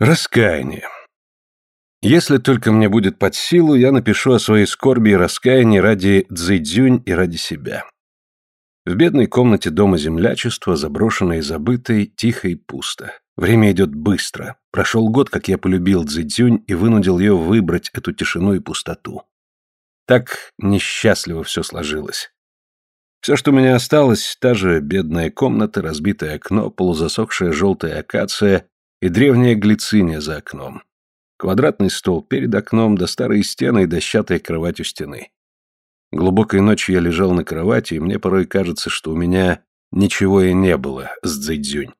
Раскаяние. Если только мне будет под силу, я напишу о своей скорби и раскаянии ради Цзэйдзюнь и ради себя. В бедной комнате дома землячества, заброшенной и забытой, тихо и пусто. Время идет быстро. Прошел год, как я полюбил Цзэйдзюнь и вынудил ее выбрать эту тишину и пустоту. Так несчастливо все сложилось. Все, что у меня осталось, та же бедная комната, разбитое окно, полузасохшая желтая акация и древняя глициния за окном. Квадратный стол перед окном, да старые стены и дощатая кровать у стены. Глубокой ночью я лежал на кровати, и мне порой кажется, что у меня ничего и не было с Цзэйдзюнь.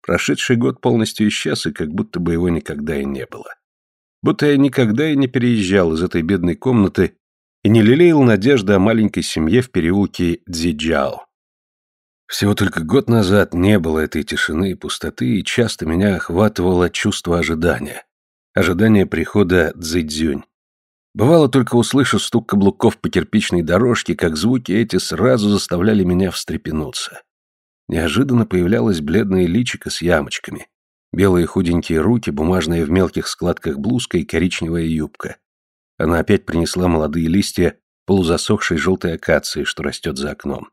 Прошедший год полностью исчез, и как будто бы его никогда и не было. Будто я никогда и не переезжал из этой бедной комнаты и не лелеял надежды о маленькой семье в переулке Дзиджао. Всего только год назад не было этой тишины и пустоты, и часто меня охватывало чувство ожидания. Ожидание прихода Цзэцзюнь. Бывало, только услышу стук каблуков по кирпичной дорожке, как звуки эти сразу заставляли меня встрепенуться. Неожиданно появлялось бледное личико с ямочками, белые худенькие руки, бумажная в мелких складках блузка и коричневая юбка. Она опять принесла молодые листья полузасохшей желтой акации, что растет за окном.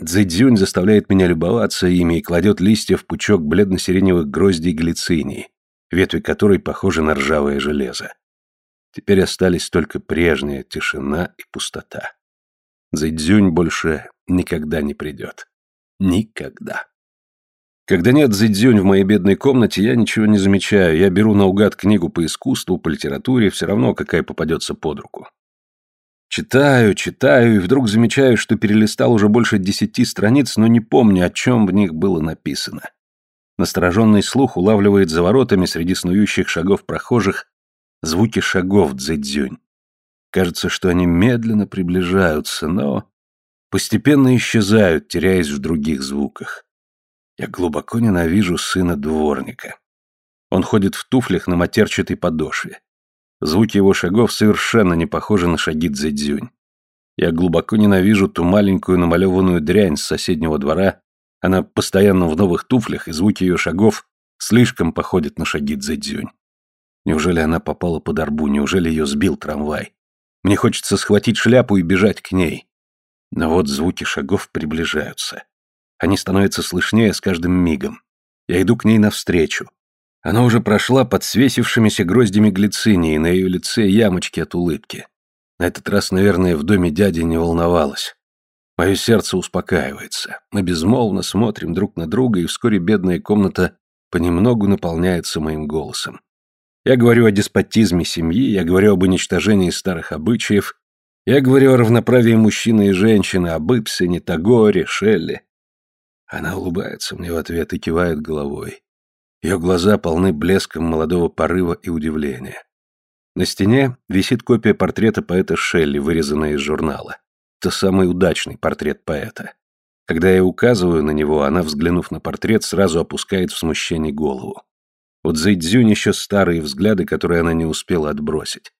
Цзэцзюнь заставляет меня любоваться ими и кладет листья в пучок бледно-сиреневых гроздей глицинии, ветви которой похожи на ржавое железо. Теперь остались только прежняя тишина и пустота. Цзэцзюнь больше никогда не придет. Никогда. Когда нет Цзэцзюнь в моей бедной комнате, я ничего не замечаю. Я беру наугад книгу по искусству, по литературе, все равно какая попадется под руку. Читаю, читаю, и вдруг замечаю, что перелистал уже больше десяти страниц, но не помню, о чем в них было написано. Настороженный слух улавливает за воротами среди снующих шагов прохожих звуки шагов дзэдзюнь. Кажется, что они медленно приближаются, но постепенно исчезают, теряясь в других звуках. Я глубоко ненавижу сына дворника. Он ходит в туфлях на матерчатой подошве. Звуки его шагов совершенно не похожи на шаги Цзэцзюнь. Я глубоко ненавижу ту маленькую намалеванную дрянь с соседнего двора. Она постоянно в новых туфлях, и звуки ее шагов слишком походят на шаги Цзэцзюнь. Неужели она попала под арбу, неужели ее сбил трамвай? Мне хочется схватить шляпу и бежать к ней. Но вот звуки шагов приближаются. Они становятся слышнее с каждым мигом. Я иду к ней навстречу. Она уже прошла под свесившимися гроздями глицинии, на ее лице ямочки от улыбки. На этот раз, наверное, в доме дяди не волновалась. Мое сердце успокаивается. Мы безмолвно смотрим друг на друга, и вскоре бедная комната понемногу наполняется моим голосом. Я говорю о деспотизме семьи, я говорю об уничтожении старых обычаев, я говорю о равноправии мужчины и женщины, об Ипсене, Тагоре, Шелли. Она улыбается мне в ответ и кивает головой. Ее глаза полны блеском молодого порыва и удивления. На стене висит копия портрета поэта Шелли, вырезанная из журнала. Это самый удачный портрет поэта. Когда я указываю на него, она, взглянув на портрет, сразу опускает в смущении голову. У Цзэйдзюнь еще старые взгляды, которые она не успела отбросить.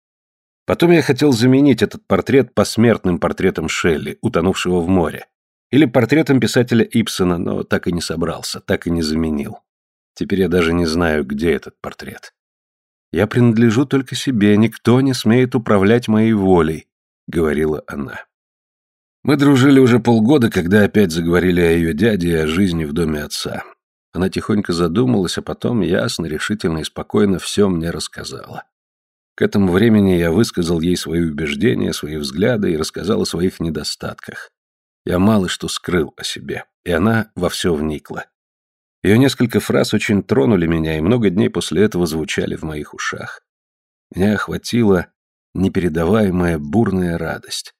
Потом я хотел заменить этот портрет посмертным портретом Шелли, утонувшего в море, или портретом писателя Ипсона, но так и не собрался, так и не заменил. Теперь я даже не знаю, где этот портрет. «Я принадлежу только себе, никто не смеет управлять моей волей», — говорила она. Мы дружили уже полгода, когда опять заговорили о ее дяде и о жизни в доме отца. Она тихонько задумалась, а потом ясно, решительно и спокойно все мне рассказала. К этому времени я высказал ей свои убеждения, свои взгляды и рассказал о своих недостатках. Я мало что скрыл о себе, и она во все вникла. Ее несколько фраз очень тронули меня, и много дней после этого звучали в моих ушах. Меня охватила непередаваемая бурная радость.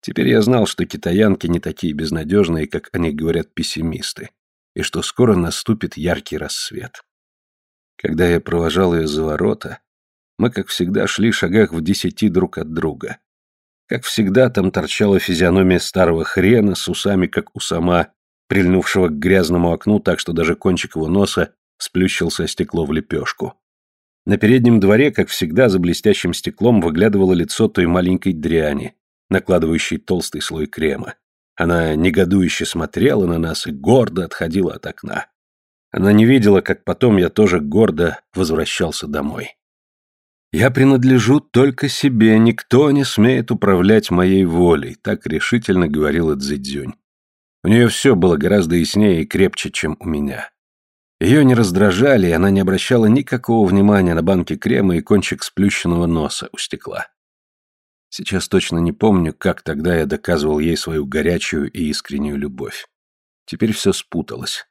Теперь я знал, что китаянки не такие безнадежные, как они говорят пессимисты, и что скоро наступит яркий рассвет. Когда я провожал ее за ворота, мы, как всегда, шли шагах в десяти друг от друга. Как всегда, там торчала физиономия старого хрена с усами, как у сама, прильнувшего к грязному окну так, что даже кончик его носа сплющился стекло в лепешку. На переднем дворе, как всегда, за блестящим стеклом выглядывало лицо той маленькой дряни, накладывающей толстый слой крема. Она негодующе смотрела на нас и гордо отходила от окна. Она не видела, как потом я тоже гордо возвращался домой. «Я принадлежу только себе, никто не смеет управлять моей волей», так решительно говорила Цзэцзюнь. У нее все было гораздо яснее и крепче, чем у меня. Ее не раздражали, и она не обращала никакого внимания на банки крема и кончик сплющенного носа у стекла. Сейчас точно не помню, как тогда я доказывал ей свою горячую и искреннюю любовь. Теперь все спуталось.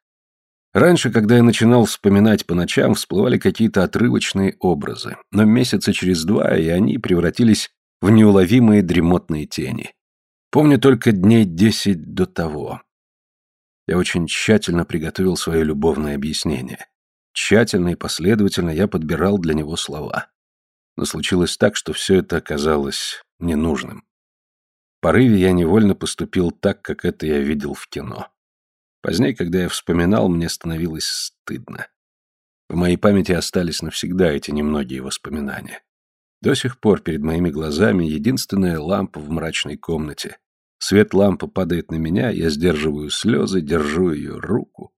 Раньше, когда я начинал вспоминать по ночам, всплывали какие-то отрывочные образы, но месяца через два и они превратились в неуловимые дремотные тени. Помню только дней десять до того. Я очень тщательно приготовил свое любовное объяснение. Тщательно и последовательно я подбирал для него слова. Но случилось так, что все это оказалось ненужным. В порыве я невольно поступил так, как это я видел в кино. Позднее, когда я вспоминал, мне становилось стыдно. В моей памяти остались навсегда эти немногие воспоминания. До сих пор перед моими глазами единственная лампа в мрачной комнате. Свет лампы падает на меня, я сдерживаю слезы, держу ее руку.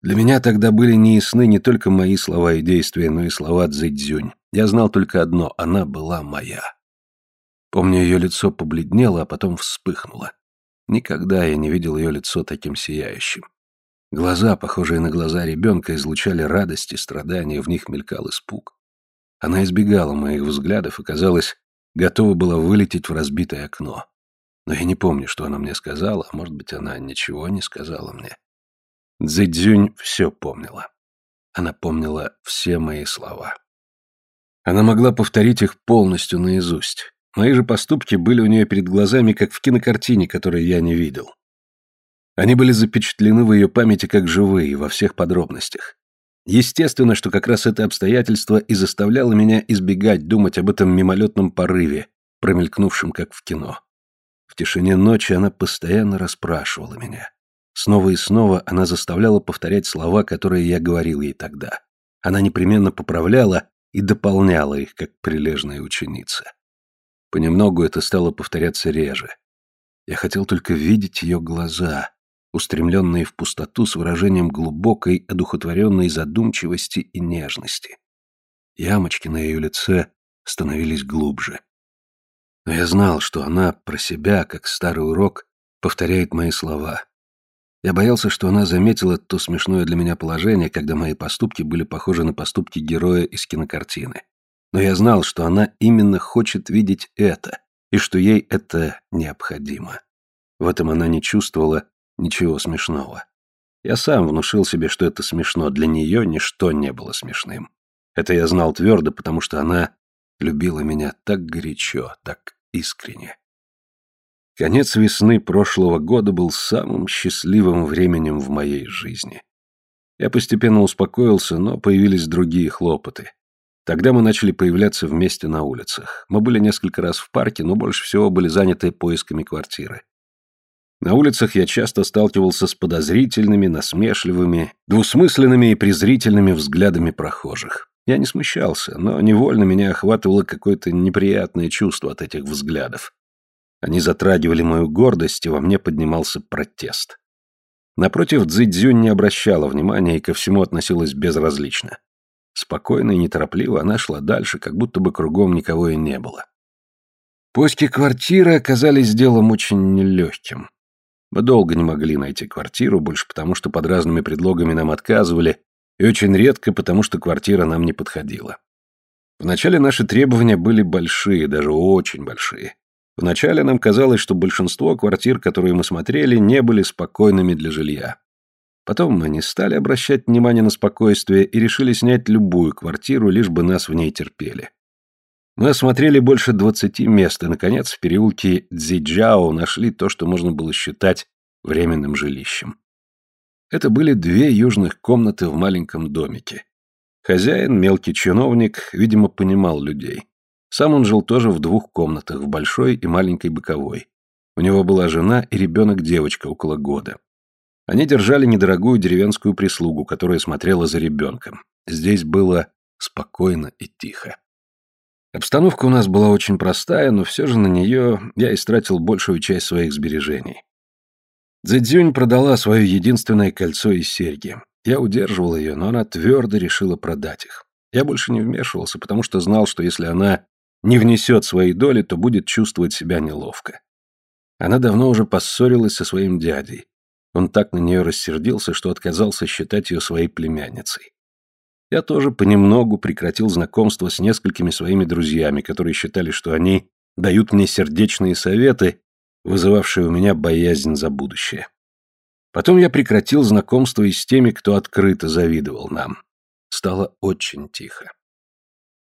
Для меня тогда были неясны не только мои слова и действия, но и слова Цзэцзюнь. Я знал только одно — она была моя. Помню, ее лицо побледнело, а потом вспыхнуло. Никогда я не видел ее лицо таким сияющим. Глаза, похожие на глаза ребенка, излучали радость и страдания, в них мелькал испуг. Она избегала моих взглядов и, казалось, готова была вылететь в разбитое окно. Но я не помню, что она мне сказала, а может быть, она ничего не сказала мне. Цзэцзюнь все помнила. Она помнила все мои слова. Она могла повторить их полностью наизусть. Мои же поступки были у нее перед глазами, как в кинокартине, которую я не видел. Они были запечатлены в ее памяти как живые, во всех подробностях. Естественно, что как раз это обстоятельство и заставляло меня избегать думать об этом мимолетном порыве, промелькнувшем как в кино. В тишине ночи она постоянно расспрашивала меня. Снова и снова она заставляла повторять слова, которые я говорил ей тогда. Она непременно поправляла и дополняла их, как прилежная ученица. Понемногу это стало повторяться реже. Я хотел только видеть ее глаза, устремленные в пустоту с выражением глубокой, одухотворенной задумчивости и нежности. Ямочки на ее лице становились глубже. Но я знал, что она про себя, как старый урок, повторяет мои слова. Я боялся, что она заметила то смешное для меня положение, когда мои поступки были похожи на поступки героя из кинокартины. Но я знал, что она именно хочет видеть это, и что ей это необходимо. В этом она не чувствовала ничего смешного. Я сам внушил себе, что это смешно, для нее ничто не было смешным. Это я знал твердо, потому что она любила меня так горячо, так искренне. Конец весны прошлого года был самым счастливым временем в моей жизни. Я постепенно успокоился, но появились другие хлопоты. Тогда мы начали появляться вместе на улицах. Мы были несколько раз в парке, но больше всего были заняты поисками квартиры. На улицах я часто сталкивался с подозрительными, насмешливыми, двусмысленными и презрительными взглядами прохожих. Я не смущался, но невольно меня охватывало какое-то неприятное чувство от этих взглядов. Они затрагивали мою гордость, и во мне поднимался протест. Напротив, Цзэцзюнь не обращала внимания и ко всему относилась безразлично. Спокойно и неторопливо она шла дальше, как будто бы кругом никого и не было. Поиски квартиры оказались делом очень нелегким. Мы долго не могли найти квартиру, больше потому, что под разными предлогами нам отказывали, и очень редко потому, что квартира нам не подходила. Вначале наши требования были большие, даже очень большие. Вначале нам казалось, что большинство квартир, которые мы смотрели, не были спокойными для жилья. Потом мы не стали обращать внимание на спокойствие и решили снять любую квартиру, лишь бы нас в ней терпели. Мы осмотрели больше двадцати мест и, наконец, в переулке Цзиджао нашли то, что можно было считать временным жилищем. Это были две южных комнаты в маленьком домике. Хозяин, мелкий чиновник, видимо, понимал людей. Сам он жил тоже в двух комнатах, в большой и маленькой боковой. У него была жена и ребенок-девочка около года. Они держали недорогую деревенскую прислугу, которая смотрела за ребенком. Здесь было спокойно и тихо. Обстановка у нас была очень простая, но все же на нее я истратил большую часть своих сбережений. Цзэцзюнь продала свое единственное кольцо из серьги. Я удерживал ее, но она твердо решила продать их. Я больше не вмешивался, потому что знал, что если она не внесет свои доли, то будет чувствовать себя неловко. Она давно уже поссорилась со своим дядей. Он так на нее рассердился, что отказался считать ее своей племянницей. Я тоже понемногу прекратил знакомство с несколькими своими друзьями, которые считали, что они дают мне сердечные советы, вызывавшие у меня боязнь за будущее. Потом я прекратил знакомство и с теми, кто открыто завидовал нам. Стало очень тихо.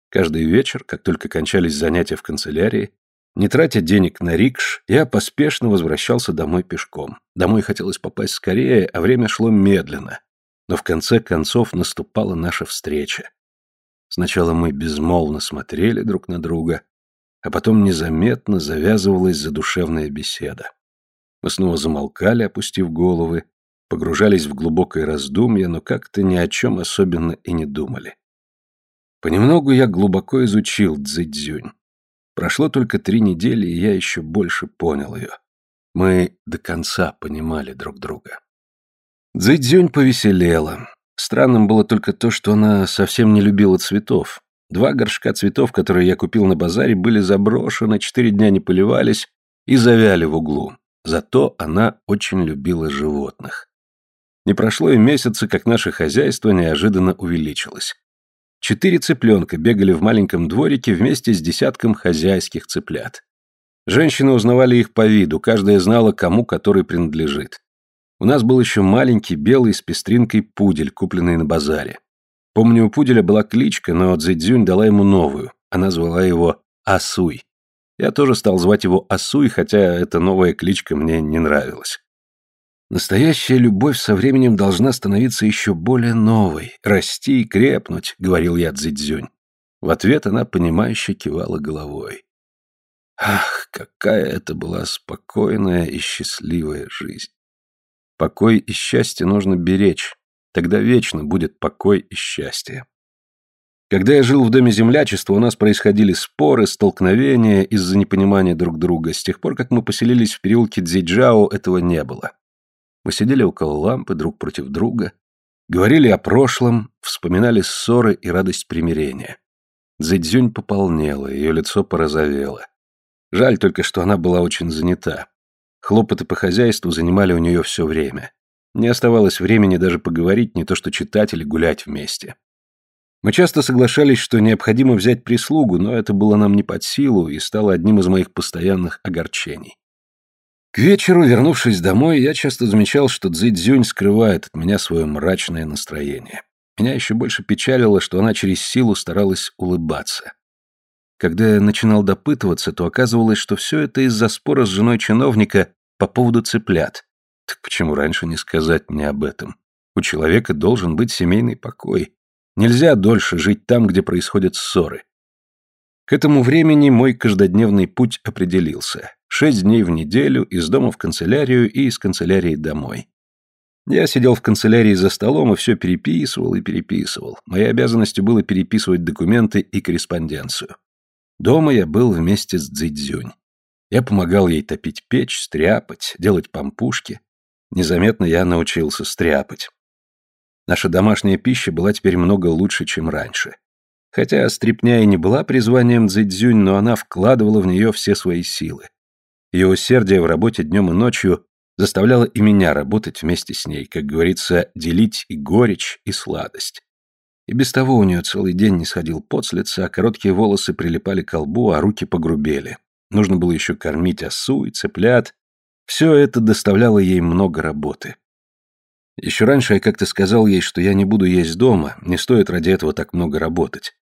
Каждый вечер, как только кончались занятия в канцелярии, не тратя денег на рикш, я поспешно возвращался домой пешком. Домой хотелось попасть скорее, а время шло медленно. Но в конце концов наступала наша встреча. Сначала мы безмолвно смотрели друг на друга, а потом незаметно завязывалась задушевная беседа. Мы снова замолкали, опустив головы, погружались в глубокое раздумье, но как-то ни о чем особенно и не думали. Понемногу я глубоко изучил Цзэцзюнь. Прошло только три недели, и я еще больше понял ее. Мы до конца понимали друг друга. Цзэцзюнь повеселела. Странным было только то, что она совсем не любила цветов. Два горшка цветов, которые я купил на базаре, были заброшены, четыре дня не поливались и завяли в углу. Зато она очень любила животных. Не прошло и месяца, как наше хозяйство неожиданно увеличилось. Четыре цыпленка бегали в маленьком дворике вместе с десятком хозяйских цыплят. Женщины узнавали их по виду, каждая знала, кому который принадлежит. У нас был еще маленький белый с пестринкой пудель, купленный на базаре. Помню, у пуделя была кличка, но Цзэцзюнь дала ему новую. Она звала его Асуй. Я тоже стал звать его Асуй, хотя эта новая кличка мне не нравилась. Настоящая любовь со временем должна становиться еще более новой, расти и крепнуть, говорил я Цзэцзюнь. В ответ она понимающе кивала головой. Ах, какая это была спокойная и счастливая жизнь. Покой и счастье нужно беречь, тогда вечно будет покой и счастье. Когда я жил в доме землячества, у нас происходили споры, столкновения из-за непонимания друг друга. С тех пор, как мы поселились в переулке Дзиджао, этого не было. Мы сидели около лампы друг против друга, говорили о прошлом, вспоминали ссоры и радость примирения. Цзэцзюнь пополнела, ее лицо порозовело. Жаль только, что она была очень занята. Хлопоты по хозяйству занимали у нее все время. Не оставалось времени даже поговорить, не то что читать или гулять вместе. Мы часто соглашались, что необходимо взять прислугу, но это было нам не под силу и стало одним из моих постоянных огорчений. К вечеру, вернувшись домой, я часто замечал, что Цзэцзюнь скрывает от меня свое мрачное настроение. Меня еще больше печалило, что она через силу старалась улыбаться. Когда я начинал допытываться, то оказывалось, что все это из-за спора с женой чиновника по поводу цыплят. Так почему раньше не сказать мне об этом? У человека должен быть семейный покой. Нельзя дольше жить там, где происходят ссоры. К этому времени мой каждодневный путь определился. Шесть дней в неделю, из дома в канцелярию и из канцелярии домой. Я сидел в канцелярии за столом и все переписывал и переписывал. Моей обязанностью было переписывать документы и корреспонденцию. Дома я был вместе с Цзэцзюнь. Я помогал ей топить печь, стряпать, делать пампушки. Незаметно я научился стряпать. Наша домашняя пища была теперь много лучше, чем раньше. Хотя стрипня и не была призванием Цзэцзюнь, но она вкладывала в нее все свои силы. Ее усердие в работе днем и ночью заставляло и меня работать вместе с ней, как говорится, делить и горечь, и сладость. И без того у нее целый день не сходил пот с лица, короткие волосы прилипали к лбу, а руки погрубели. Нужно было еще кормить осу и цыплят. Все это доставляло ей много работы. Еще раньше я как-то сказал ей, что я не буду есть дома, не стоит ради этого так много работать.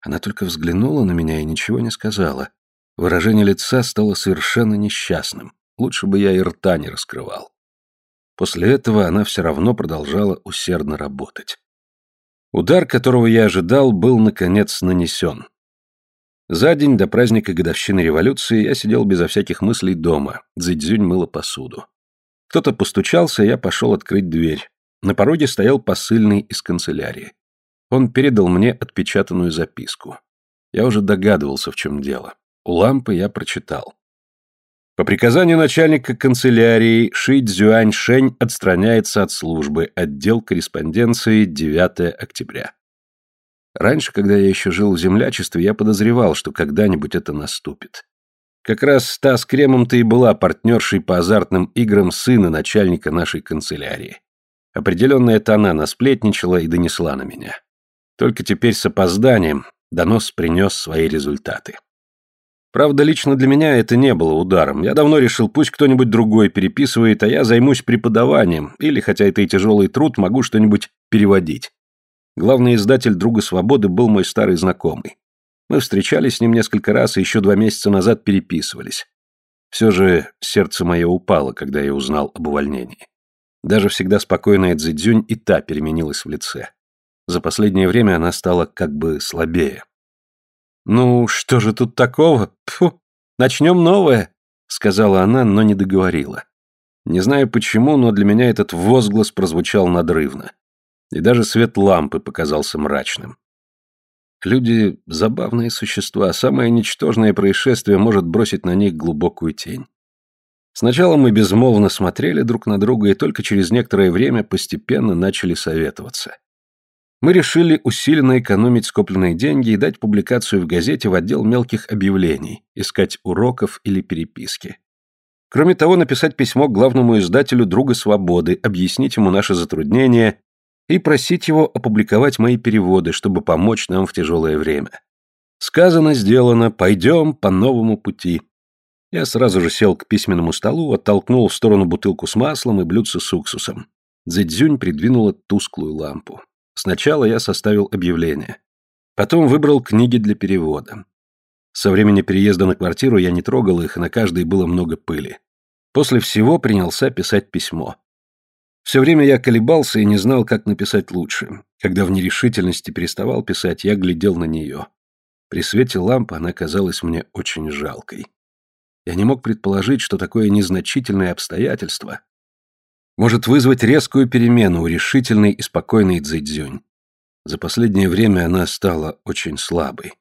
Она только взглянула на меня и ничего не сказала. Выражение лица стало совершенно несчастным. Лучше бы я и рта не раскрывал. После этого она все равно продолжала усердно работать. Удар, которого я ожидал, был, наконец, нанесен. За день до праздника годовщины революции я сидел безо всяких мыслей дома. Цзэцзюнь мыла посуду. Кто-то постучался, я пошел открыть дверь. На пороге стоял посыльный из канцелярии. Он передал мне отпечатанную записку. Я уже догадывался, в чем дело. У лампы я прочитал. По приказанию начальника канцелярии Ши Цзюань Шень отстраняется от службы, отдел корреспонденции 9 октября. Раньше, когда я еще жил в землячестве, я подозревал, что когда-нибудь это наступит. Как раз та с кремом-то и была партнершей по азартным играм сына начальника нашей канцелярии. Определенно это она насплетничала и донесла на меня. Только теперь с опозданием донос принес свои результаты. Правда, лично для меня это не было ударом. Я давно решил, пусть кто-нибудь другой переписывает, а я займусь преподаванием, или, хотя это и тяжелый труд, могу что-нибудь переводить. Главный издатель «Друга свободы» был мой старый знакомый. Мы встречались с ним несколько раз и еще два месяца назад переписывались. Все же сердце мое упало, когда я узнал об увольнении. Даже всегда спокойная Цзэцзюнь и та переменилась в лице. За последнее время она стала как бы слабее. «Ну, что же тут такого? Фу, начнем новое», — сказала она, но не договорила. Не знаю почему, но для меня этот возглас прозвучал надрывно. И даже свет лампы показался мрачным. Люди — забавные существа, самое ничтожное происшествие может бросить на них глубокую тень. Сначала мы безмолвно смотрели друг на друга и только через некоторое время постепенно начали советоваться. Мы решили усиленно экономить скопленные деньги и дать публикацию в газете в отдел мелких объявлений, искать уроков или переписки. Кроме того, написать письмо главному издателю «Друга свободы», объяснить ему наши затруднения и просить его опубликовать мои переводы, чтобы помочь нам в тяжелое время. Сказано, сделано, пойдем по новому пути. Я сразу же сел к письменному столу, оттолкнул в сторону бутылку с маслом и блюдце с уксусом. Цзэцзюнь придвинула тусклую лампу. Сначала я составил объявление. Потом выбрал книги для перевода. Со времени переезда на квартиру я не трогал их, и на каждой было много пыли. После всего принялся писать письмо. Все время я колебался и не знал, как написать лучше. Когда в нерешительности переставал писать, я глядел на нее. При свете лампы она казалась мне очень жалкой. Я не мог предположить, что такое незначительное обстоятельство может вызвать резкую перемену у решительной и спокойной Цзэцзюнь. За последнее время она стала очень слабой.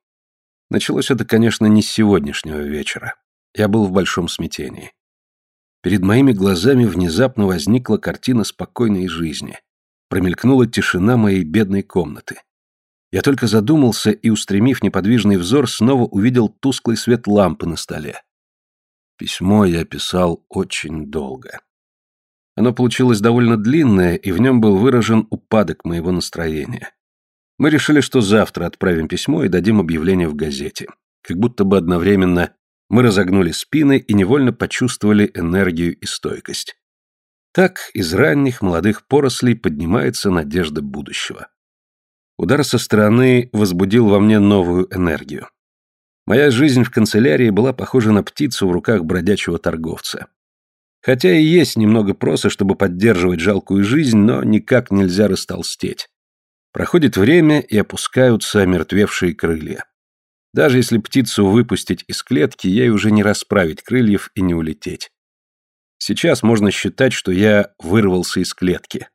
Началось это, конечно, не с сегодняшнего вечера. Я был в большом смятении. Перед моими глазами внезапно возникла картина спокойной жизни. Промелькнула тишина моей бедной комнаты. Я только задумался и, устремив неподвижный взор, снова увидел тусклый свет лампы на столе. Письмо я писал очень долго. Оно получилось довольно длинное, и в нем был выражен упадок моего настроения. Мы решили, что завтра отправим письмо и дадим объявление в газете. Как будто бы одновременно мы разогнули спины и невольно почувствовали энергию и стойкость. Так из ранних молодых порослей поднимается надежда будущего. Удар со стороны возбудил во мне новую энергию. Моя жизнь в канцелярии была похожа на птицу в руках бродячего торговца. Хотя и есть немного проса, чтобы поддерживать жалкую жизнь, но никак нельзя растолстеть. Проходит время, и опускаются омертвевшие крылья. Даже если птицу выпустить из клетки, ей уже не расправить крыльев и не улететь. Сейчас можно считать, что я вырвался из клетки.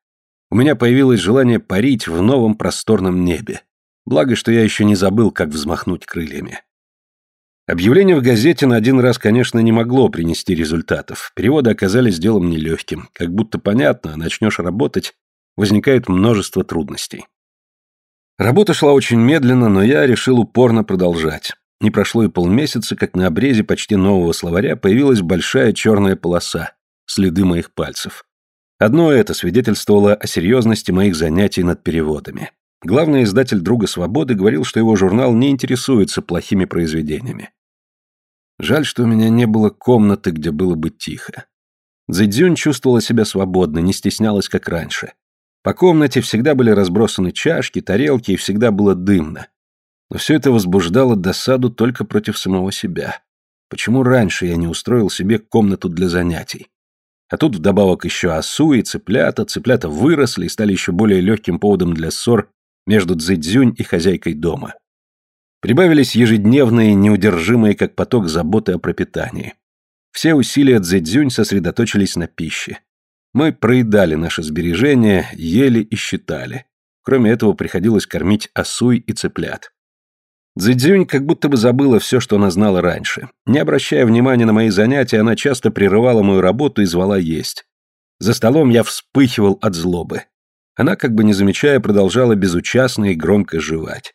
У меня появилось желание парить в новом просторном небе. Благо, что я еще не забыл, как взмахнуть крыльями. Объявление в газете на один раз, конечно, не могло принести результатов. Переводы оказались делом нелегким. Как будто понятно, начнешь работать, возникает множество трудностей. Работа шла очень медленно, но я решил упорно продолжать. Не прошло и полмесяца, как на обрезе почти нового словаря появилась большая черная полоса, следы моих пальцев. Одно это свидетельствовало о серьезности моих занятий над переводами. Главный издатель «Друга свободы» говорил, что его журнал не интересуется плохими произведениями. Жаль, что у меня не было комнаты, где было бы тихо. Цзэцзюнь чувствовала себя свободно, не стеснялась, как раньше. По комнате всегда были разбросаны чашки, тарелки, и всегда было дымно. Но все это возбуждало досаду только против самого себя. Почему раньше я не устроил себе комнату для занятий? А тут вдобавок еще осу и цыплята, цыплята выросли и стали еще более легким поводом для ссор между Цзэцзюнь и хозяйкой дома. Прибавились ежедневные, неудержимые как поток заботы о пропитании. Все усилия Цзэцзюнь сосредоточились на пище. Мы проедали наши сбережения, ели и считали. Кроме этого, приходилось кормить осуй и цыплят. Цзэцзюнь как будто бы забыла все, что она знала раньше. Не обращая внимания на мои занятия, она часто прерывала мою работу и звала есть. За столом я вспыхивал от злобы. Она, как бы не замечая, продолжала безучастно и громко жевать.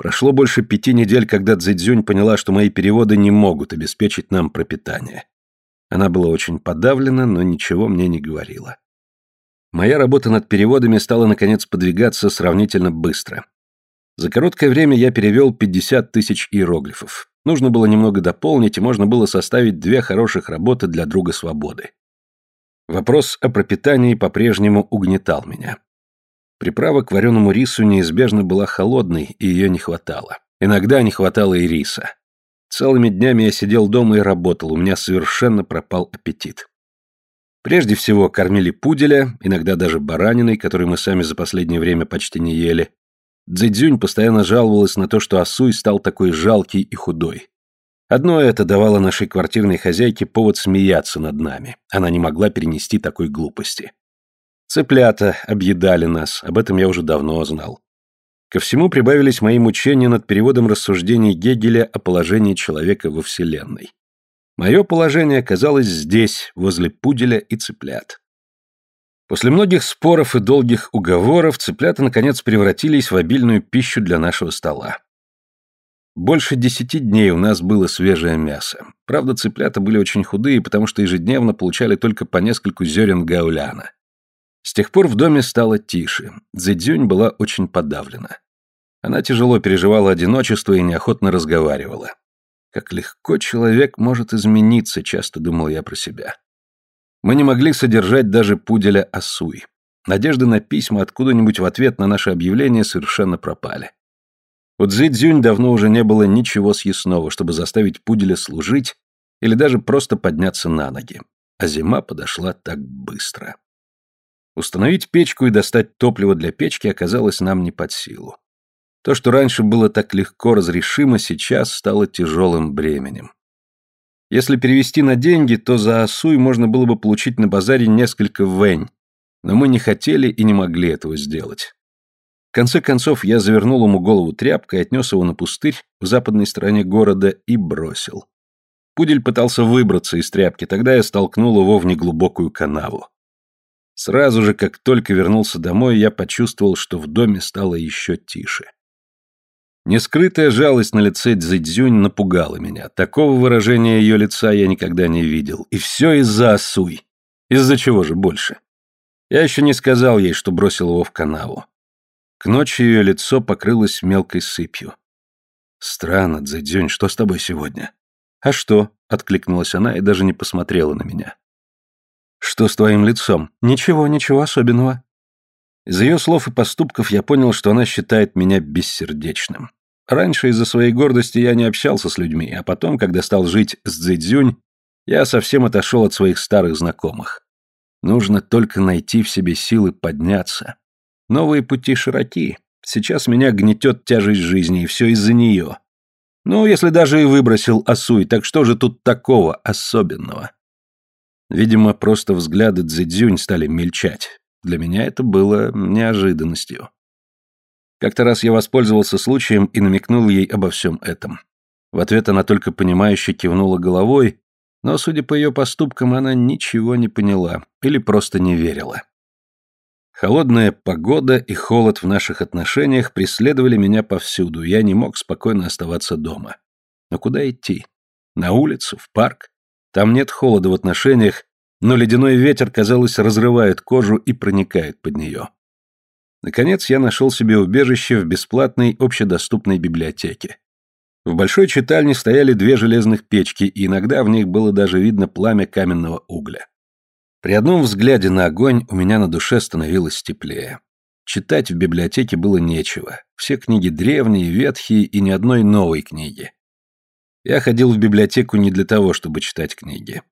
Прошло больше пяти недель, когда Цзэцзюнь поняла, что мои переводы не могут обеспечить нам пропитание. Она была очень подавлена, но ничего мне не говорила. Моя работа над переводами стала, наконец, подвигаться сравнительно быстро. За короткое время я перевел 50 тысяч иероглифов. Нужно было немного дополнить, и можно было составить две хороших работы для друга свободы. Вопрос о пропитании по-прежнему угнетал меня. Приправа к вареному рису неизбежно была холодной, и ее не хватало. Иногда не хватало и риса. Целыми днями я сидел дома и работал, у меня совершенно пропал аппетит. Прежде всего кормили пуделя, иногда даже бараниной, которую мы сами за последнее время почти не ели. Цзэцзюнь постоянно жаловалась на то, что Асуй стал такой жалкий и худой. Одно это давало нашей квартирной хозяйке повод смеяться над нами. Она не могла перенести такой глупости. Цыплята объедали нас, об этом я уже давно знал. Ко всему прибавились мои мучения над переводом рассуждений Гегеля о положении человека во Вселенной. Мое положение оказалось здесь, возле пуделя и цыплят. После многих споров и долгих уговоров цыплята наконец превратились в обильную пищу для нашего стола. Больше десяти дней у нас было свежее мясо. Правда, цыплята были очень худые, потому что ежедневно получали только по нескольку зерен гауляна. С тех пор в доме стало тише. Цзэцзюнь была очень подавлена. Она тяжело переживала одиночество и неохотно разговаривала. Как легко человек может измениться, часто думал я про себя. Мы не могли содержать даже пуделя Асуи. Надежды на письма откуда-нибудь в ответ на наше объявление совершенно пропали. У Цзэцзюнь давно уже не было ничего съестного, чтобы заставить пуделя служить или даже просто подняться на ноги. А зима подошла так быстро. Установить печку и достать топливо для печки оказалось нам не под силу. То, что раньше было так легко разрешимо, сейчас стало тяжелым бременем. Если перевести на деньги, то за осуй можно было бы получить на базаре несколько вэнь, но мы не хотели и не могли этого сделать. В конце концов, я завернул ему голову тряпкой, отнес его на пустырь в западной стороне города и бросил. Пудель пытался выбраться из тряпки, тогда я столкнул его в неглубокую канаву. Сразу же, как только вернулся домой, я почувствовал, что в доме стало еще тише. Нескрытая жалость на лице Цзэцзюнь напугала меня. Такого выражения ее лица я никогда не видел. И все из-за Асуй. Из-за чего же больше? Я еще не сказал ей, что бросил его в канаву. К ночи ее лицо покрылось мелкой сыпью. «Странно, Цзэцзюнь, что с тобой сегодня?» «А что?» — откликнулась она и даже не посмотрела на меня. «Что с твоим лицом?» «Ничего, ничего особенного». Из ее слов и поступков я понял, что она считает меня бессердечным. Раньше из-за своей гордости я не общался с людьми, а потом, когда стал жить с Цзэцзюнь, я совсем отошел от своих старых знакомых. Нужно только найти в себе силы подняться. Новые пути широки. Сейчас меня гнетет тяжесть жизни, и все из-за нее. Ну, если даже и выбросил Асуй, так что же тут такого особенного? Видимо, просто взгляды Цзэцзюнь стали мельчать. Для меня это было неожиданностью. Как-то раз я воспользовался случаем и намекнул ей обо всем этом. В ответ она только понимающе кивнула головой, но, судя по ее поступкам, она ничего не поняла или просто не верила. Холодная погода и холод в наших отношениях преследовали меня повсюду, я не мог спокойно оставаться дома. Но куда идти? На улицу, в парк? Там нет холода в отношениях, но ледяной ветер, казалось, разрывает кожу и проникает под нее. Наконец я нашел себе убежище в бесплатной общедоступной библиотеке. В большой читальне стояли две железных печки, и иногда в них было даже видно пламя каменного угля. При одном взгляде на огонь у меня на душе становилось теплее. Читать в библиотеке было нечего. Все книги древние, ветхие и ни одной новой книги. Я ходил в библиотеку не для того, чтобы читать книги.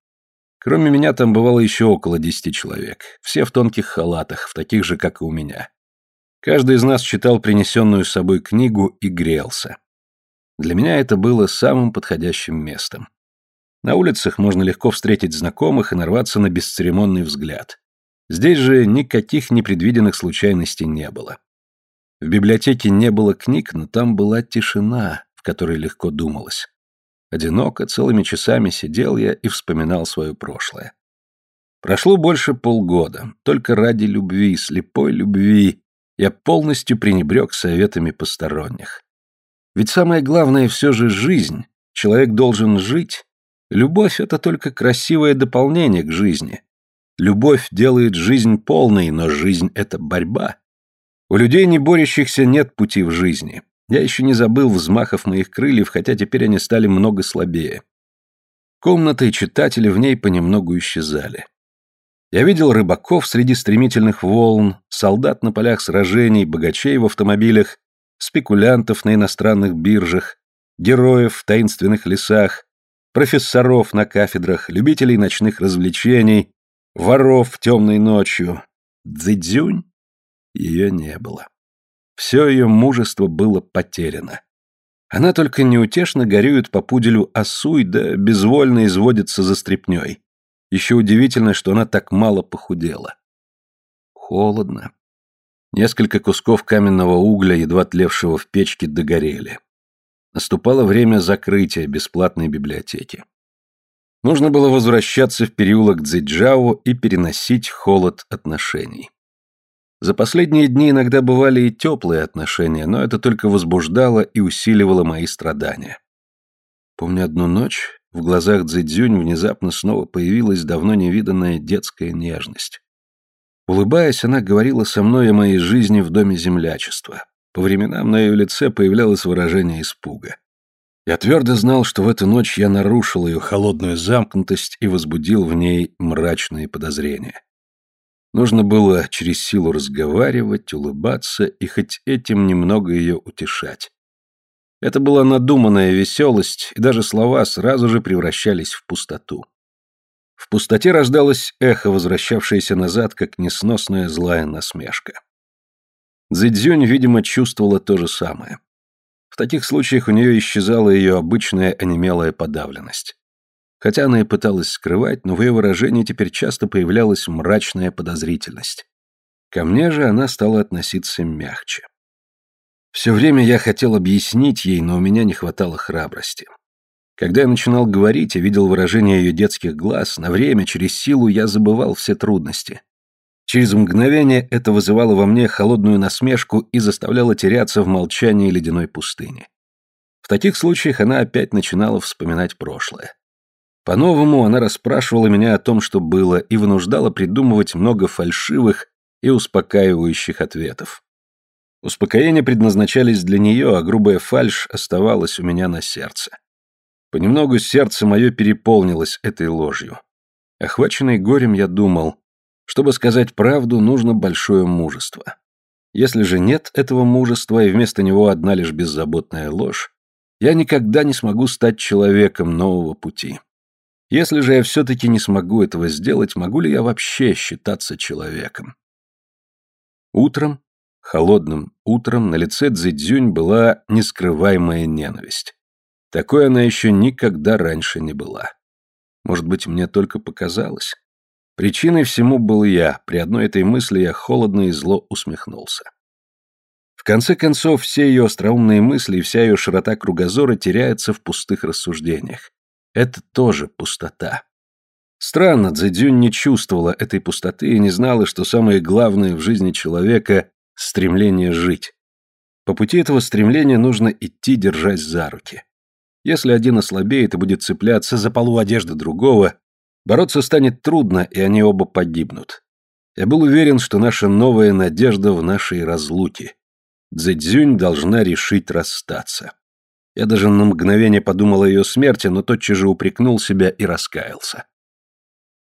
Кроме меня там бывало еще около десяти человек. Все в тонких халатах, в таких же, как и у меня. Каждый из нас читал принесенную с собой книгу и грелся. Для меня это было самым подходящим местом. На улицах можно легко встретить знакомых и нарваться на бесцеремонный взгляд. Здесь же никаких непредвиденных случайностей не было. В библиотеке не было книг, но там была тишина, в которой легко думалось. Одиноко, целыми часами сидел я и вспоминал свое прошлое. Прошло больше полгода. Только ради любви, слепой любви, я полностью пренебрег советами посторонних. Ведь самое главное все же жизнь. Человек должен жить. Любовь — это только красивое дополнение к жизни. Любовь делает жизнь полной, но жизнь — это борьба. У людей, не борющихся, нет пути в жизни. Я еще не забыл взмахов моих крыльев, хотя теперь они стали много слабее. Комната и читатели в ней понемногу исчезали. Я видел рыбаков среди стремительных волн, солдат на полях сражений, богачей в автомобилях, спекулянтов на иностранных биржах, героев в таинственных лесах, профессоров на кафедрах, любителей ночных развлечений, воров темной ночью. Дзидзюнь? Ее не было. Все ее мужество было потеряно. Она только неутешно горюет по пуделю Асуй, да безвольно изводится за стряпней. Еще удивительно, что она так мало похудела. Холодно. Несколько кусков каменного угля, едва тлевшего в печке, догорели. Наступало время закрытия бесплатной библиотеки. Нужно было возвращаться в переулок Цзэджао и переносить холод отношений. За последние дни иногда бывали и теплые отношения, но это только возбуждало и усиливало мои страдания. Помню одну ночь, в глазах Цзэцзюнь внезапно снова появилась давно невиданная детская нежность. Улыбаясь, она говорила со мной о моей жизни в доме землячества. По временам на ее лице появлялось выражение испуга. Я твердо знал, что в эту ночь я нарушил ее холодную замкнутость и возбудил в ней мрачные подозрения. Нужно было через силу разговаривать, улыбаться и хоть этим немного ее утешать. Это была надуманная веселость, и даже слова сразу же превращались в пустоту. В пустоте рождалось эхо, возвращавшееся назад, как несносная злая насмешка. Цзэцзюнь, видимо, чувствовала то же самое. В таких случаях у нее исчезала ее обычная онемелая подавленность. Хотя она и пыталась скрывать, но в ее выражении теперь часто появлялась мрачная подозрительность. Ко мне же она стала относиться мягче. Все время я хотел объяснить ей, но у меня не хватало храбрости. Когда я начинал говорить и видел выражение ее детских глаз, на время, через силу я забывал все трудности. Через мгновение это вызывало во мне холодную насмешку и заставляло теряться в молчании ледяной пустыни. В таких случаях она опять начинала вспоминать прошлое. По-новому она расспрашивала меня о том, что было, и вынуждала придумывать много фальшивых и успокаивающих ответов. Успокоения предназначались для нее, а грубая фальшь оставалась у меня на сердце. Понемногу сердце мое переполнилось этой ложью. Охваченный горем, я думал, чтобы сказать правду, нужно большое мужество. Если же нет этого мужества, и вместо него одна лишь беззаботная ложь, я никогда не смогу стать человеком нового пути. Если же я все-таки не смогу этого сделать, могу ли я вообще считаться человеком? Утром, холодным утром, на лице Цзэцзюнь была нескрываемая ненависть. Такой она еще никогда раньше не была. Может быть, мне только показалось? Причиной всему был я, при одной этой мысли я холодно и зло усмехнулся. В конце концов, все ее остроумные мысли и вся ее широта кругозора теряются в пустых рассуждениях. Это тоже пустота. Странно, Цзэдзюнь не чувствовала этой пустоты и не знала, что самое главное в жизни человека — стремление жить. По пути этого стремления нужно идти, держась за руки. Если один ослабеет и будет цепляться за полу одежды другого, бороться станет трудно, и они оба погибнут. Я был уверен, что наша новая надежда в нашей разлуке. Цзэцзюнь должна решить расстаться. Я даже на мгновение подумал о ее смерти, но тотчас же упрекнул себя и раскаялся.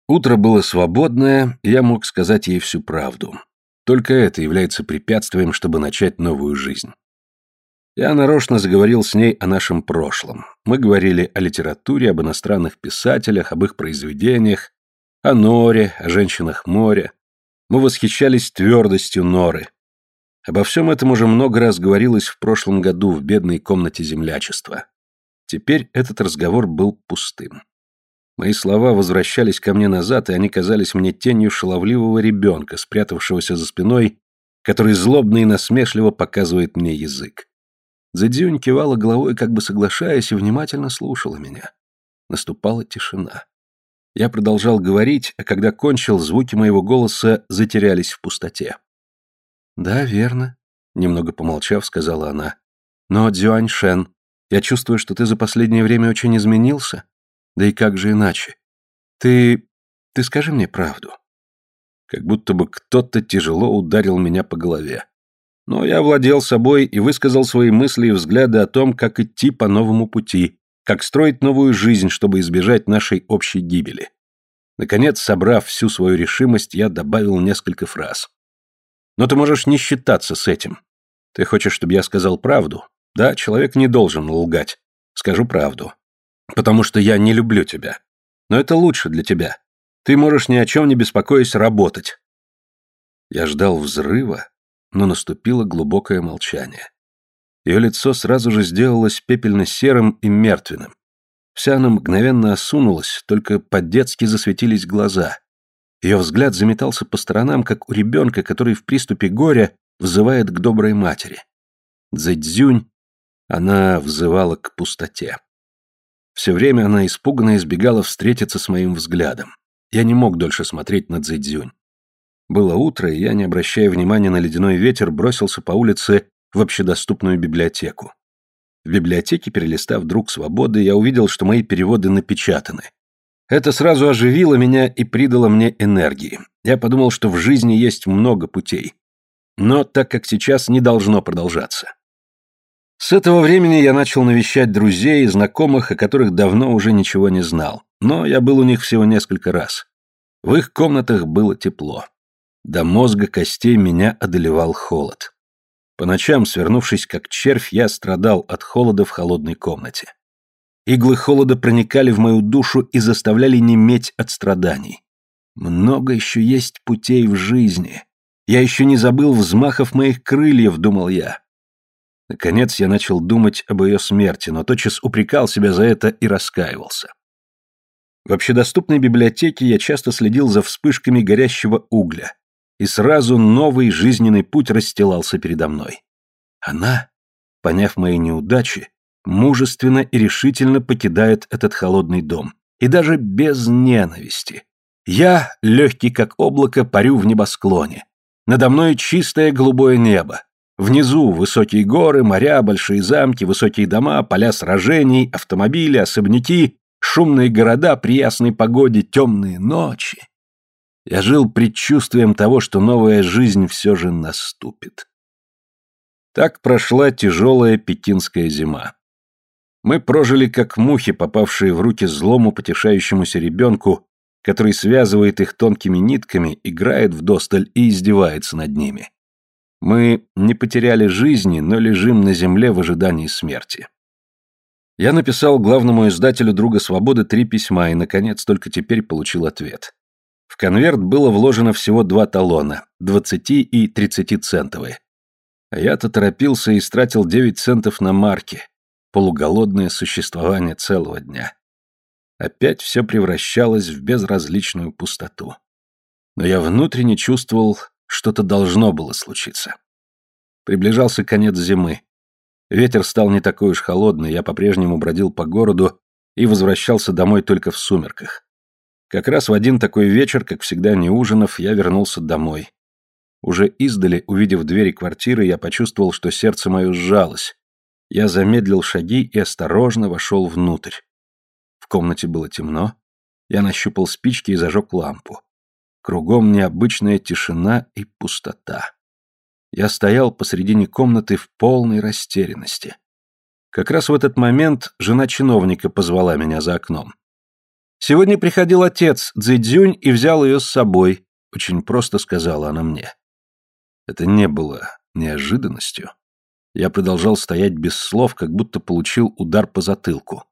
Утро было свободное, и я мог сказать ей всю правду. Только это является препятствием, чтобы начать новую жизнь. Я нарочно заговорил с ней о нашем прошлом. Мы говорили о литературе, об иностранных писателях, об их произведениях, о Норе, о женщинах моря. Мы восхищались твердостью Норы, Обо всем этом уже много раз говорилось в прошлом году в бедной комнате землячества. Теперь этот разговор был пустым. Мои слова возвращались ко мне назад, и они казались мне тенью шаловливого ребенка, спрятавшегося за спиной который злобно и насмешливо показывает мне язык. Задзюнь кивала головой, как бы соглашаясь, и внимательно слушала меня. Наступала тишина. Я продолжал говорить, а когда кончил, звуки моего голоса затерялись в пустоте. «Да, верно», — немного помолчав, сказала она. «Но, Дзюань Шен, я чувствую, что ты за последнее время очень изменился. Да и как же иначе? Ты... ты скажи мне правду». Как будто бы кто-то тяжело ударил меня по голове. Но я владел собой и высказал свои мысли и взгляды о том, как идти по новому пути, как строить новую жизнь, чтобы избежать нашей общей гибели. Наконец, собрав всю свою решимость, я добавил несколько фраз. Но ты можешь не считаться с этим. Ты хочешь, чтобы я сказал правду? Да, человек не должен лгать. Скажу правду. Потому что я не люблю тебя. Но это лучше для тебя. Ты можешь ни о чем не беспокоясь работать. Я ждал взрыва, но наступило глубокое молчание. Ее лицо сразу же сделалось пепельно-серым и мертвенным. Вся она мгновенно осунулась, только по-детски засветились глаза. Ее взгляд заметался по сторонам, как у ребенка, который в приступе горя взывает к доброй матери. Цзэцзюнь она взывала к пустоте. Все время она испуганно избегала встретиться с моим взглядом. Я не мог дольше смотреть на Цзэцзюнь. Было утро, и я, не обращая внимания на ледяной ветер, бросился по улице в общедоступную библиотеку. В библиотеке, перелистав «Друг свободы», я увидел, что мои переводы напечатаны. Это сразу оживило меня и придало мне энергии. Я подумал, что в жизни есть много путей. Но так как сейчас не должно продолжаться. С этого времени я начал навещать друзей и знакомых, о которых давно уже ничего не знал. Но я был у них всего несколько раз. В их комнатах было тепло. До мозга костей меня одолевал холод. По ночам, свернувшись как червь, я страдал от холода в холодной комнате. Иглы холода проникали в мою душу и заставляли неметь от страданий. Много еще есть путей в жизни. Я еще не забыл взмахов моих крыльев, думал я. Наконец я начал думать об ее смерти, но тотчас упрекал себя за это и раскаивался. В общедоступной библиотеке я часто следил за вспышками горящего угля, и сразу новый жизненный путь расстилался передо мной. Она, поняв мои неудачи, мужественно и решительно покидает этот холодный дом. И даже без ненависти. Я, легкий как облако, парю в небосклоне. Надо мной чистое голубое небо. Внизу высокие горы, моря, большие замки, высокие дома, поля сражений, автомобили, особняки, шумные города при ясной погоде, темные ночи. Я жил предчувствием того, что новая жизнь все же наступит. Так прошла тяжелая пекинская зима. Мы прожили как мухи, попавшие в руки злому потешающемуся ребенку, который связывает их тонкими нитками, играет в досталь и издевается над ними. Мы не потеряли жизни, но лежим на земле в ожидании смерти. Я написал главному издателю «Друга свободы» три письма и, наконец, только теперь получил ответ. В конверт было вложено всего два талона, 20 и 30 центовые. А я-то торопился и истратил 9 центов на марки, полуголодное существование целого дня. Опять все превращалось в безразличную пустоту. Но я внутренне чувствовал, что-то должно было случиться. Приближался конец зимы. Ветер стал не такой уж холодный, я по-прежнему бродил по городу и возвращался домой только в сумерках. Как раз в один такой вечер, как всегда не ужинав, я вернулся домой. Уже издали, увидев двери квартиры, я почувствовал, что сердце мое сжалось. Я замедлил шаги и осторожно вошел внутрь. В комнате было темно. Я нащупал спички и зажег лампу. Кругом необычная тишина и пустота. Я стоял посредине комнаты в полной растерянности. Как раз в этот момент жена чиновника позвала меня за окном. Сегодня приходил отец Цзэцзюнь и взял ее с собой, очень просто сказала она мне. Это не было неожиданностью. Я продолжал стоять без слов, как будто получил удар по затылку.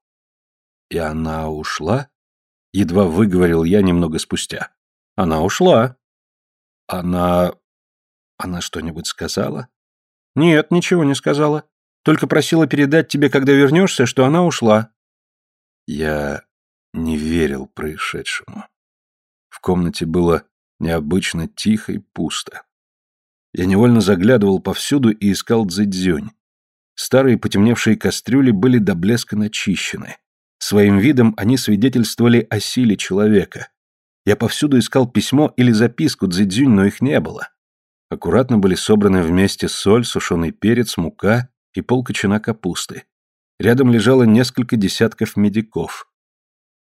И она ушла? Едва выговорил я немного спустя. Она ушла. Она... Она что-нибудь сказала? Нет, ничего не сказала. Только просила передать тебе, когда вернешься, что она ушла. Я не верил происшедшему. В комнате было необычно тихо и пусто. Я невольно заглядывал повсюду и искал дзидзюнь. Старые потемневшие кастрюли были до блеска начищены. Своим видом они свидетельствовали о силе человека. Я повсюду искал письмо или записку дзидзюнь, но их не было. Аккуратно были собраны вместе соль, сушеный перец, мука и полкочана капусты. Рядом лежало несколько десятков медиков.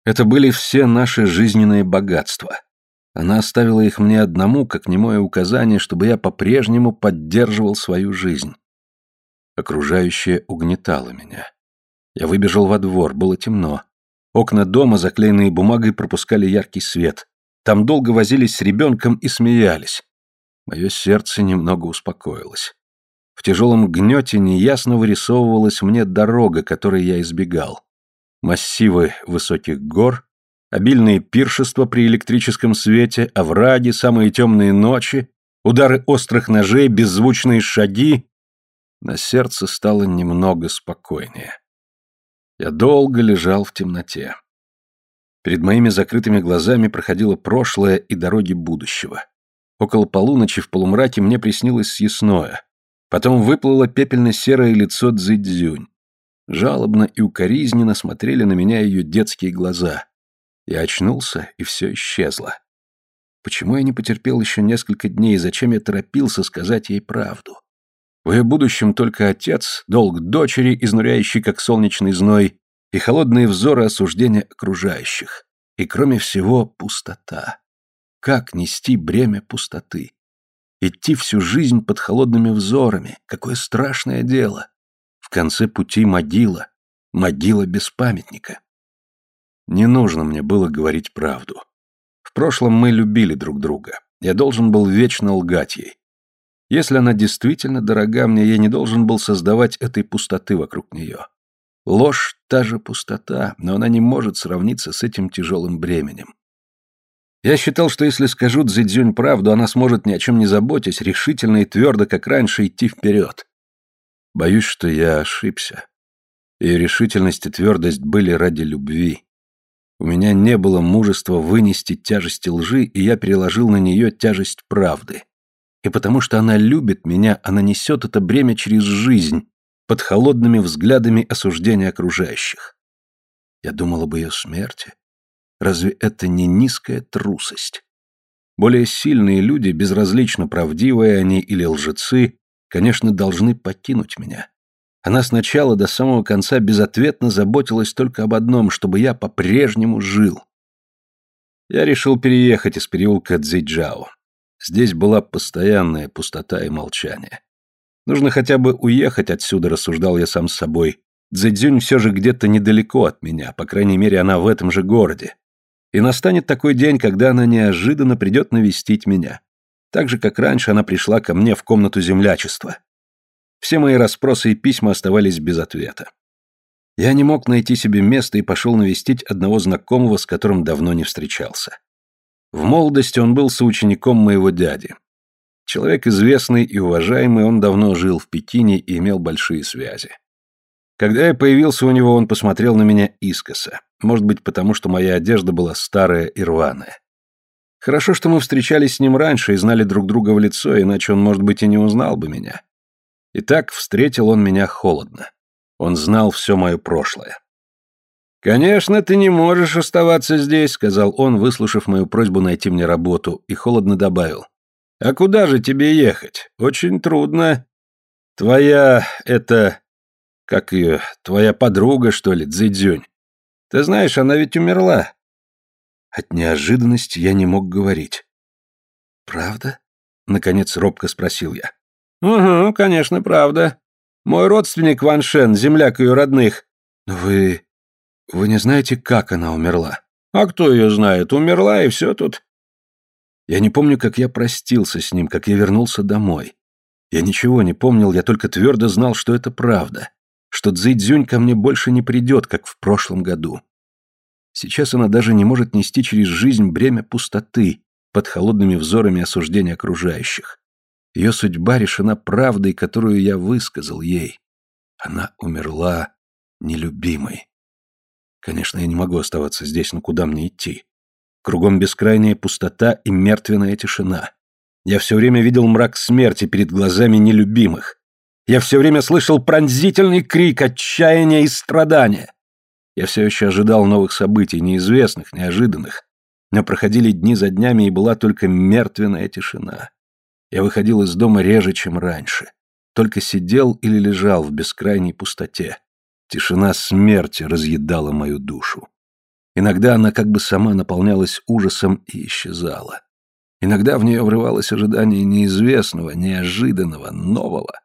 Это были все наши жизненные богатства. Она оставила их мне одному, как немое указание, чтобы я по-прежнему поддерживал свою жизнь. Окружающее угнетало меня. Я выбежал во двор, было темно. Окна дома, заклеенные бумагой, пропускали яркий свет. Там долго возились с ребенком и смеялись. Мое сердце немного успокоилось. В тяжелом гнете неясно вырисовывалась мне дорога, которой я избегал. Массивы высоких гор, обильные пиршества при электрическом свете, овраги, самые темные ночи, удары острых ножей, беззвучные шаги. На сердце стало немного спокойнее. Я долго лежал в темноте. Перед моими закрытыми глазами проходило прошлое и дороги будущего. Около полуночи в полумраке мне приснилось съестное. Потом выплыло пепельно-серое лицо Цзэцзюнь. Жалобно и укоризненно смотрели на меня ее детские глаза. Я очнулся, и все исчезло. Почему я не потерпел еще несколько дней, зачем я торопился сказать ей правду? В ее будущем только отец, долг дочери, изнуряющий как солнечный зной, и холодные взоры осуждения окружающих. И кроме всего, пустота. Как нести бремя пустоты? Идти всю жизнь под холодными взорами, какое страшное дело. В конце пути могила, могила без памятника. Не нужно мне было говорить правду. В прошлом мы любили друг друга. Я должен был вечно лгать ей. Если она действительно дорога мне, я не должен был создавать этой пустоты вокруг нее. Ложь — та же пустота, но она не может сравниться с этим тяжелым бременем. Я считал, что если скажу Цзэцзюнь правду, она сможет ни о чем не заботясь, решительно и твердо, как раньше, идти вперед. Боюсь, что я ошибся. Ее решительность и твердость были ради любви. У меня не было мужества вынести тяжести лжи, и я переложил на нее тяжесть правды. И потому что она любит меня, она несет это бремя через жизнь, под холодными взглядами осуждения окружающих. Я думал об ее смерти. Разве это не низкая трусость? Более сильные люди, безразлично правдивые они или лжецы, конечно, должны покинуть меня. Она сначала до самого конца безответно заботилась только об одном, чтобы я по-прежнему жил. Я решил переехать из переулка Цзиджао. Здесь была постоянная пустота и молчание. Нужно хотя бы уехать отсюда, рассуждал я сам с собой. Цзэцзюнь все же где-то недалеко от меня, по крайней мере, она в этом же городе. И настанет такой день, когда она неожиданно придет навестить меня. Так же, как раньше она пришла ко мне в комнату землячества. Все мои расспросы и письма оставались без ответа. Я не мог найти себе места и пошел навестить одного знакомого, с которым давно не встречался. В молодости он был соучеником моего дяди. Человек известный и уважаемый, он давно жил в Пекине и имел большие связи. Когда я появился у него, он посмотрел на меня искоса. Может быть, потому что моя одежда была старая и рваная. Хорошо, что мы встречались с ним раньше и знали друг друга в лицо, иначе он, может быть, и не узнал бы меня. Итак, встретил он меня холодно. Он знал все мое прошлое. «Конечно, ты не можешь оставаться здесь», — сказал он, выслушав мою просьбу найти мне работу, и холодно добавил. «А куда же тебе ехать? Очень трудно. Твоя... это... как ее... твоя подруга, что ли, Цзэцзюнь? Ты знаешь, она ведь умерла». От неожиданности я не мог говорить. «Правда?» — наконец робко спросил я. «Угу, конечно, правда. Мой родственник Ван Шен, земляк ее родных». «Но вы... вы не знаете, как она умерла?» «А кто ее знает? Умерла, и все тут». Я не помню, как я простился с ним, как я вернулся домой. Я ничего не помнил, я только твердо знал, что это правда, что Цзэйцзюнь ко мне больше не придет, как в прошлом году. Сейчас она даже не может нести через жизнь бремя пустоты под холодными взорами осуждения окружающих. Ее судьба решена правдой, которую я высказал ей. Она умерла нелюбимой. Конечно, я не могу оставаться здесь, но куда мне идти? Кругом бескрайняя пустота и мертвенная тишина. Я все время видел мрак смерти перед глазами нелюбимых. Я все время слышал пронзительный крик отчаяния и страдания. Я все еще ожидал новых событий, неизвестных, неожиданных. Но проходили дни за днями, и была только мертвенная тишина. Я выходил из дома реже, чем раньше. Только сидел или лежал в бескрайней пустоте. Тишина смерти разъедала мою душу. Иногда она как бы сама наполнялась ужасом и исчезала. Иногда в нее врывалось ожидание неизвестного, неожиданного, нового.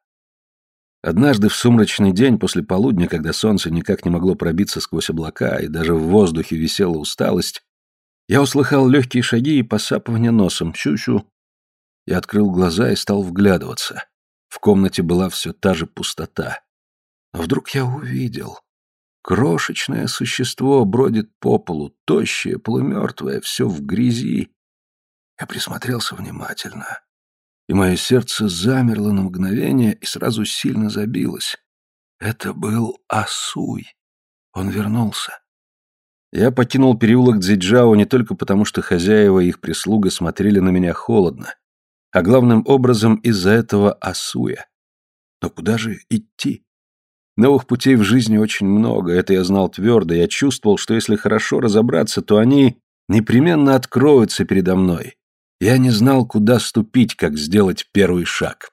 Однажды в сумрачный день после полудня, когда солнце никак не могло пробиться сквозь облака, и даже в воздухе висела усталость, я услыхал легкие шаги и посапывание носом. Щу-щу. Я открыл глаза и стал вглядываться. В комнате была все та же пустота. Но вдруг я увидел. Крошечное существо бродит по полу, тощее, полумертвое, все в грязи. Я присмотрелся внимательно и мое сердце замерло на мгновение и сразу сильно забилось. Это был Асуй. Он вернулся. Я покинул переулок Дзиджао не только потому, что хозяева и их прислуга смотрели на меня холодно, а главным образом из-за этого Асуя. Но куда же идти? Новых путей в жизни очень много, это я знал твердо, я чувствовал, что если хорошо разобраться, то они непременно откроются передо мной. Я не знал, куда ступить, как сделать первый шаг.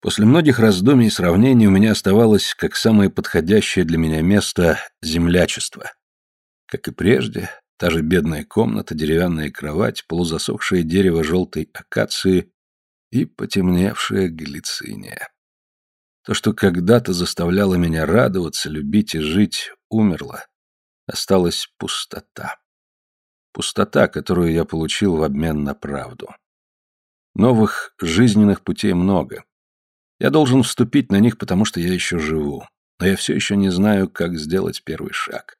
После многих раздумий и сравнений у меня оставалось как самое подходящее для меня место землячество. Как и прежде, та же бедная комната, деревянная кровать, полузасохшее дерево желтой акации и потемневшая глициния. То, что когда-то заставляло меня радоваться, любить и жить, умерло. Осталась пустота. Пустота, которую я получил в обмен на правду. Новых жизненных путей много. Я должен вступить на них, потому что я еще живу. Но я все еще не знаю, как сделать первый шаг.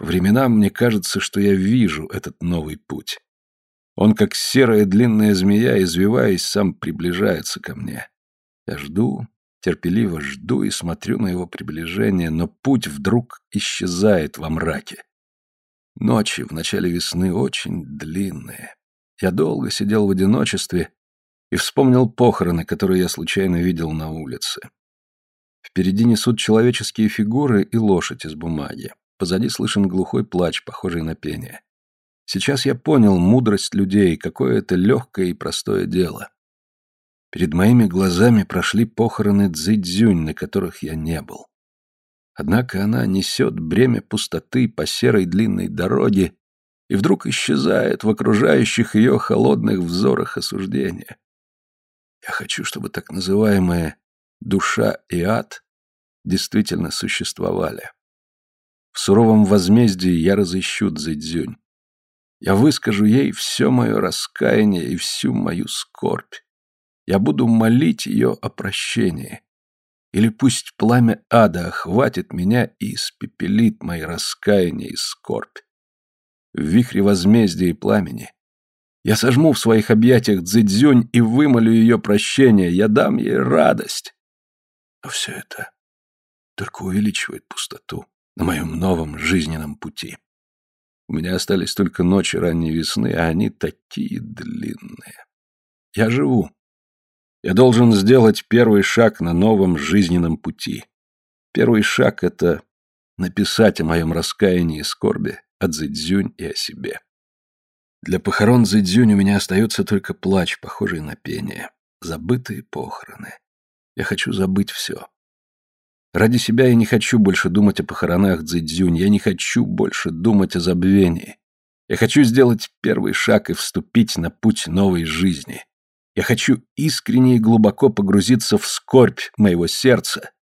По временам мне кажется, что я вижу этот новый путь. Он, как серая длинная змея, извиваясь, сам приближается ко мне. Я жду, терпеливо жду и смотрю на его приближение, но путь вдруг исчезает во мраке. Ночи в начале весны очень длинные. Я долго сидел в одиночестве и вспомнил похороны, которые я случайно видел на улице. Впереди несут человеческие фигуры и лошадь из бумаги. Позади слышен глухой плач, похожий на пение. Сейчас я понял мудрость людей, какое это легкое и простое дело. Перед моими глазами прошли похороны Цзэцзюнь, на которых я не был. Однако она несет бремя пустоты по серой длинной дороге и вдруг исчезает в окружающих ее холодных взорах осуждения. Я хочу, чтобы так называемая душа и ад действительно существовали. В суровом возмездии я разыщу Цзэцзюнь. Я выскажу ей все мое раскаяние и всю мою скорбь. Я буду молить ее о прощении. Или пусть пламя ада охватит меня и испепелит мои раскаяния и скорбь. В вихре возмездия и пламени я сожму в своих объятиях Цзэцзюнь и вымолю ее прощение, я дам ей радость. Но все это только увеличивает пустоту на моем новом жизненном пути. У меня остались только ночи ранней весны, а они такие длинные. Я живу, я должен сделать первый шаг на новом жизненном пути. Первый шаг — это написать о моем раскаянии и скорби, о Цзэцзюнь и о себе. Для похорон Цзэцзюнь у меня остается только плач, похожий на пение. Забытые похороны. Я хочу забыть все. Ради себя я не хочу больше думать о похоронах Цзэцзюнь, я не хочу больше думать о забвении. Я хочу сделать первый шаг и вступить на путь новой жизни. Я хочу искренне и глубоко погрузиться в скорбь моего сердца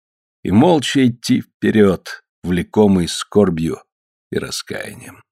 и молча идти вперед, влекомый скорбью и раскаянием.